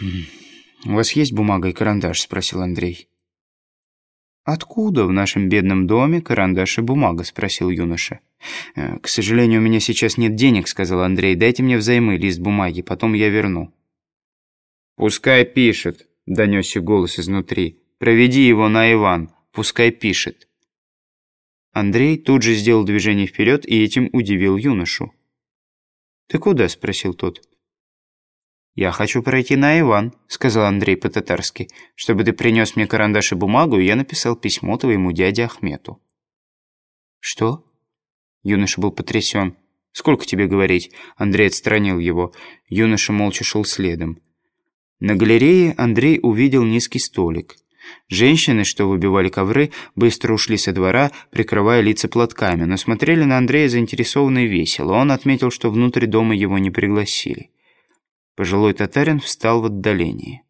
«У вас есть бумага и карандаш?» – спросил Андрей. «Откуда в нашем бедном доме карандаш и бумага?» – спросил юноша. «Э, «К сожалению, у меня сейчас нет денег», – сказал Андрей. «Дайте мне взаймы лист бумаги, потом я верну». «Пускай пишет», – донесся голос изнутри. «Проведи его на Иван, пускай пишет». Андрей тут же сделал движение вперед и этим удивил юношу. «Ты куда?» – спросил тот. «Я хочу пройти на Иван», — сказал Андрей по-татарски, «чтобы ты принес мне карандаш и бумагу, и я написал письмо твоему дяде Ахмету». «Что?» Юноша был потрясен. «Сколько тебе говорить?» Андрей отстранил его. Юноша молча шел следом. На галерее Андрей увидел низкий столик. Женщины, что выбивали ковры, быстро ушли со двора, прикрывая лица платками, но смотрели на Андрея заинтересованно и весело. Он отметил, что внутрь дома его не пригласили. Пожилой татарин встал в отдалении.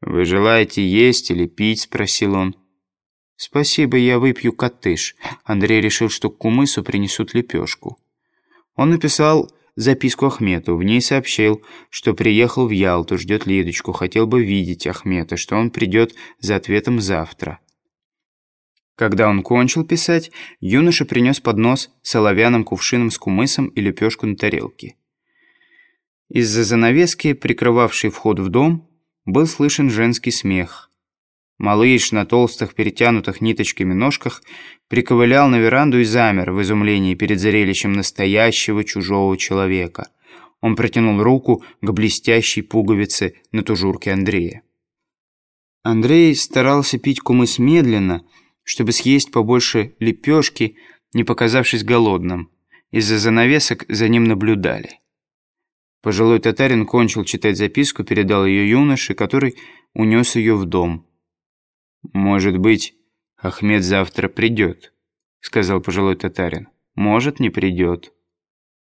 «Вы желаете есть или пить?» – спросил он. «Спасибо, я выпью катыш». Андрей решил, что к кумысу принесут лепешку. Он написал записку Ахмету. В ней сообщил, что приехал в Ялту, ждет Лидочку, хотел бы видеть Ахмета, что он придет за ответом завтра. Когда он кончил писать, юноша принес поднос с оловянным кувшином с кумысом и лепешку на тарелке. Из-за занавески, прикрывавшей вход в дом, был слышен женский смех. Малыш на толстых, перетянутых ниточками ножках приковылял на веранду и замер в изумлении перед зрелищем настоящего чужого человека. Он протянул руку к блестящей пуговице на тужурке Андрея. Андрей старался пить кумыс медленно, чтобы съесть побольше лепешки, не показавшись голодным. Из-за занавесок за ним наблюдали. Пожилой татарин кончил читать записку, передал ее юноше, который унес ее в дом. «Может быть, Ахмед завтра придет», — сказал пожилой татарин. «Может, не придет.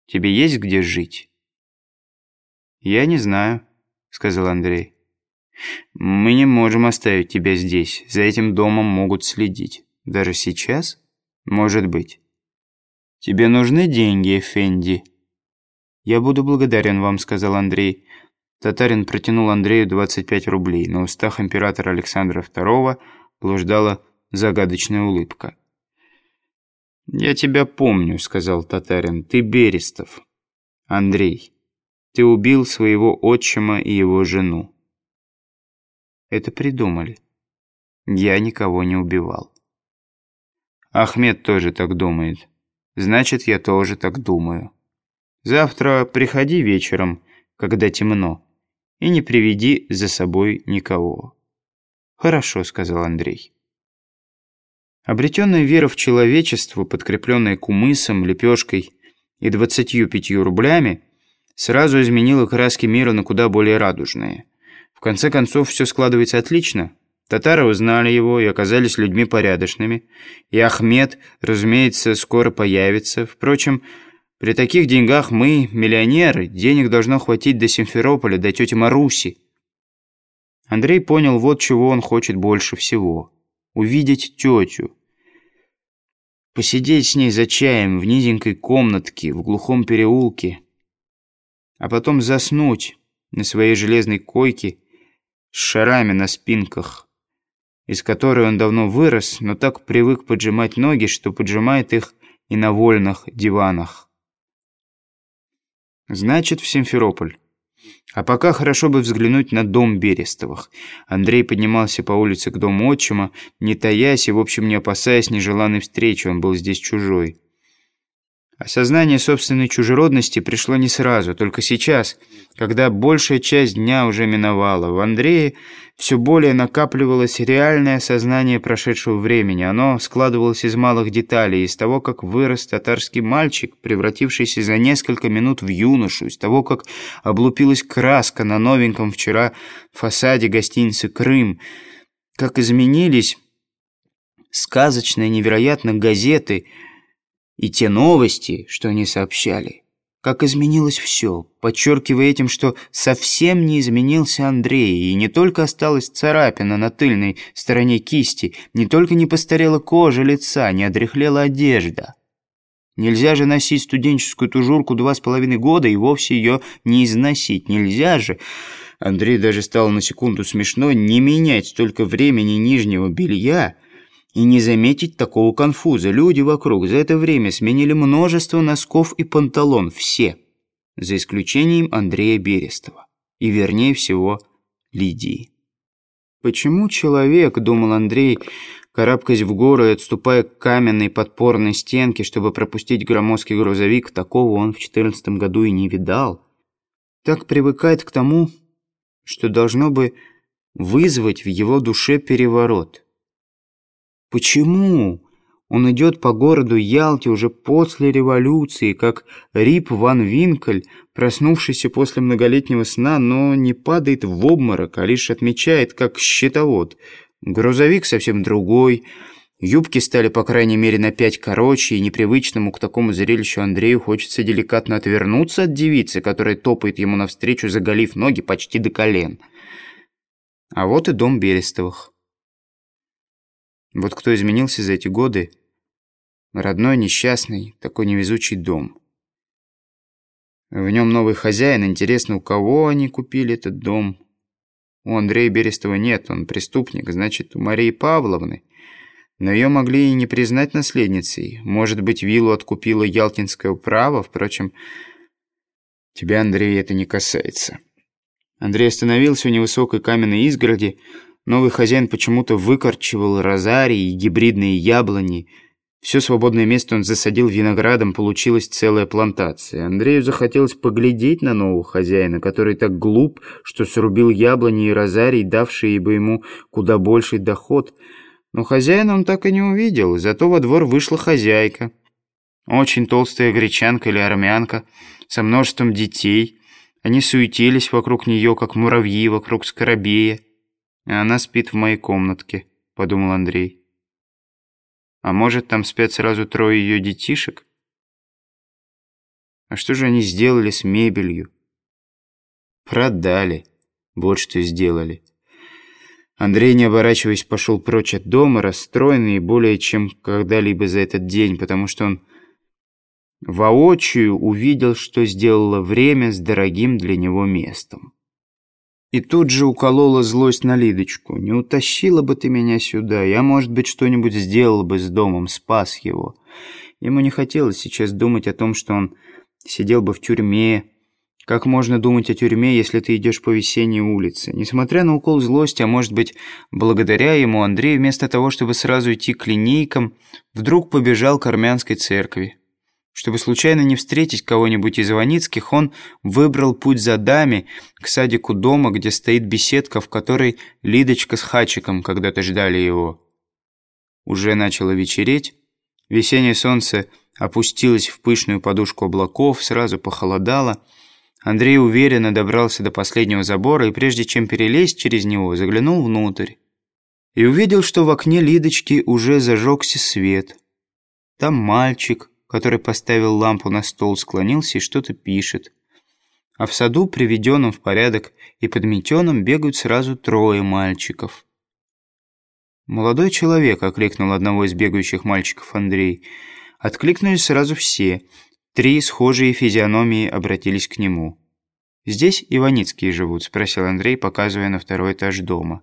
Тебе есть где жить?» «Я не знаю», — сказал Андрей. «Мы не можем оставить тебя здесь. За этим домом могут следить. Даже сейчас? Может быть. Тебе нужны деньги, Эфенди?» «Я буду благодарен вам», — сказал Андрей. Татарин протянул Андрею 25 рублей. На устах императора Александра II блуждала загадочная улыбка. «Я тебя помню», — сказал татарин. «Ты Берестов. Андрей, ты убил своего отчима и его жену». «Это придумали. Я никого не убивал». «Ахмед тоже так думает. Значит, я тоже так думаю». Завтра приходи вечером, когда темно, и не приведи за собой никого». «Хорошо», — сказал Андрей. Обретенная вера в человечество, подкрепленная кумысом, лепешкой и двадцатью пятью рублями, сразу изменила краски мира на куда более радужные. В конце концов, все складывается отлично. Татары узнали его и оказались людьми порядочными. И Ахмед, разумеется, скоро появится. Впрочем, при таких деньгах мы, миллионеры, денег должно хватить до Симферополя, до тети Маруси. Андрей понял вот чего он хочет больше всего. Увидеть тетю. Посидеть с ней за чаем в низенькой комнатке, в глухом переулке. А потом заснуть на своей железной койке с шарами на спинках, из которой он давно вырос, но так привык поджимать ноги, что поджимает их и на вольных диванах. Значит, в Симферополь. А пока хорошо бы взглянуть на дом Берестовых. Андрей поднимался по улице к дому отчима, не таясь и, в общем, не опасаясь нежеланной встречи, он был здесь чужой. Осознание собственной чужеродности пришло не сразу, только сейчас, когда большая часть дня уже миновала. В Андрее все более накапливалось реальное сознание прошедшего времени. Оно складывалось из малых деталей, из того, как вырос татарский мальчик, превратившийся за несколько минут в юношу, из того, как облупилась краска на новеньком вчера фасаде гостиницы «Крым», как изменились сказочные невероятно газеты – и те новости, что они сообщали. Как изменилось все, подчеркивая этим, что совсем не изменился Андрей, и не только осталась царапина на тыльной стороне кисти, не только не постарела кожа лица, не одряхлела одежда. Нельзя же носить студенческую тужурку два с половиной года и вовсе ее не износить. Нельзя же. Андрей даже стал на секунду смешно не менять столько времени нижнего белья и не заметить такого конфуза. Люди вокруг за это время сменили множество носков и панталон. Все. За исключением Андрея Берестова. И вернее всего Лидии. Почему человек, думал Андрей, карабкаясь в гору и отступая к каменной подпорной стенке, чтобы пропустить громоздкий грузовик, такого он в четырнадцатом году и не видал, так привыкает к тому, что должно бы вызвать в его душе переворот. Почему он идет по городу Ялте уже после революции, как Рип Ван Винкель, проснувшийся после многолетнего сна, но не падает в обморок, а лишь отмечает, как щитовод. Грузовик совсем другой, юбки стали, по крайней мере, на пять короче, и непривычному к такому зрелищу Андрею хочется деликатно отвернуться от девицы, которая топает ему навстречу, заголив ноги почти до колен. А вот и дом Берестовых. Вот кто изменился за эти годы? Родной, несчастный, такой невезучий дом. В нем новый хозяин. Интересно, у кого они купили этот дом? У Андрея Берестова нет, он преступник, значит, у Марии Павловны. Но ее могли и не признать наследницей. Может быть, виллу откупила Ялтинское право, впрочем, тебя, Андрей, это не касается. Андрей остановился у невысокой каменной изгороди, Новый хозяин почему-то выкорчевал розарии и гибридные яблони. Все свободное место он засадил виноградом, получилась целая плантация. Андрею захотелось поглядеть на нового хозяина, который так глуп, что срубил яблони и розарий, давшие бы ему куда больший доход. Но хозяина он так и не увидел, зато во двор вышла хозяйка. Очень толстая гречанка или армянка, со множеством детей. Они суетились вокруг нее, как муравьи вокруг скоробея. А она спит в моей комнатке», — подумал Андрей. «А может, там спят сразу трое ее детишек? А что же они сделали с мебелью?» «Продали. Вот что сделали». Андрей, не оборачиваясь, пошел прочь от дома, расстроенный более чем когда-либо за этот день, потому что он воочию увидел, что сделало время с дорогим для него местом. И тут же уколола злость на Лидочку. «Не утащила бы ты меня сюда, я, может быть, что-нибудь сделал бы с домом, спас его». Ему не хотелось сейчас думать о том, что он сидел бы в тюрьме. Как можно думать о тюрьме, если ты идешь по весенней улице? Несмотря на укол злости, а может быть, благодаря ему, Андрей вместо того, чтобы сразу идти к линейкам, вдруг побежал к армянской церкви. Чтобы случайно не встретить кого-нибудь из Иваницких, он выбрал путь за дами к садику дома, где стоит беседка, в которой Лидочка с Хачиком когда-то ждали его. Уже начало вечереть. Весеннее солнце опустилось в пышную подушку облаков, сразу похолодало. Андрей уверенно добрался до последнего забора и, прежде чем перелезть через него, заглянул внутрь. И увидел, что в окне Лидочки уже зажегся свет. Там мальчик который поставил лампу на стол, склонился и что-то пишет. А в саду, приведенном в порядок и подметенном, бегают сразу трое мальчиков. «Молодой человек», — окликнул одного из бегающих мальчиков Андрей. Откликнулись сразу все. Три схожие физиономии обратились к нему. «Здесь Иваницкие живут?» — спросил Андрей, показывая на второй этаж дома.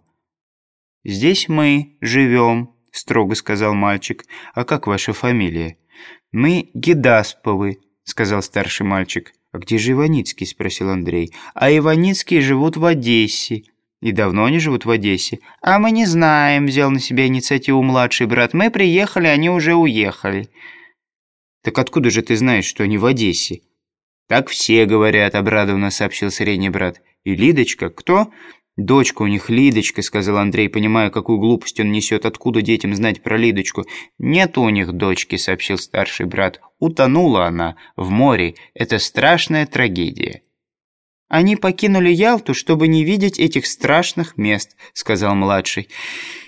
«Здесь мы живем», — строго сказал мальчик. «А как ваша фамилия?» «Мы Гедасповы», — сказал старший мальчик. «А где же Иваницкий?» — спросил Андрей. «А Иваницкие живут в Одессе». «И давно они живут в Одессе?» «А мы не знаем», — взял на себя инициативу младший брат. «Мы приехали, они уже уехали». «Так откуда же ты знаешь, что они в Одессе?» «Так все говорят», — обрадованно сообщил средний брат. «И Лидочка? Кто?» «Дочка у них Лидочка», — сказал Андрей, понимая, какую глупость он несет. «Откуда детям знать про Лидочку?» «Нет у них дочки», — сообщил старший брат. «Утонула она в море. Это страшная трагедия». «Они покинули Ялту, чтобы не видеть этих страшных мест», — сказал младший.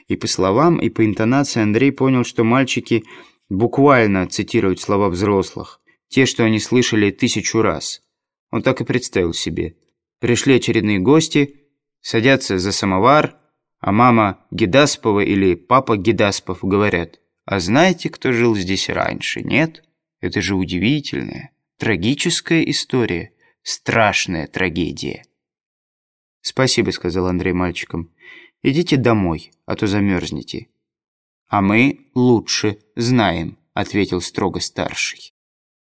И по словам, и по интонации Андрей понял, что мальчики буквально цитируют слова взрослых. Те, что они слышали тысячу раз. Он так и представил себе. Пришли очередные гости — Садятся за самовар, а мама Гедаспова или папа Гедаспов говорят, «А знаете, кто жил здесь раньше, нет? Это же удивительная, трагическая история, страшная трагедия. «Спасибо», — сказал Андрей мальчикам. «Идите домой, а то замерзнете». «А мы лучше знаем», — ответил строго старший.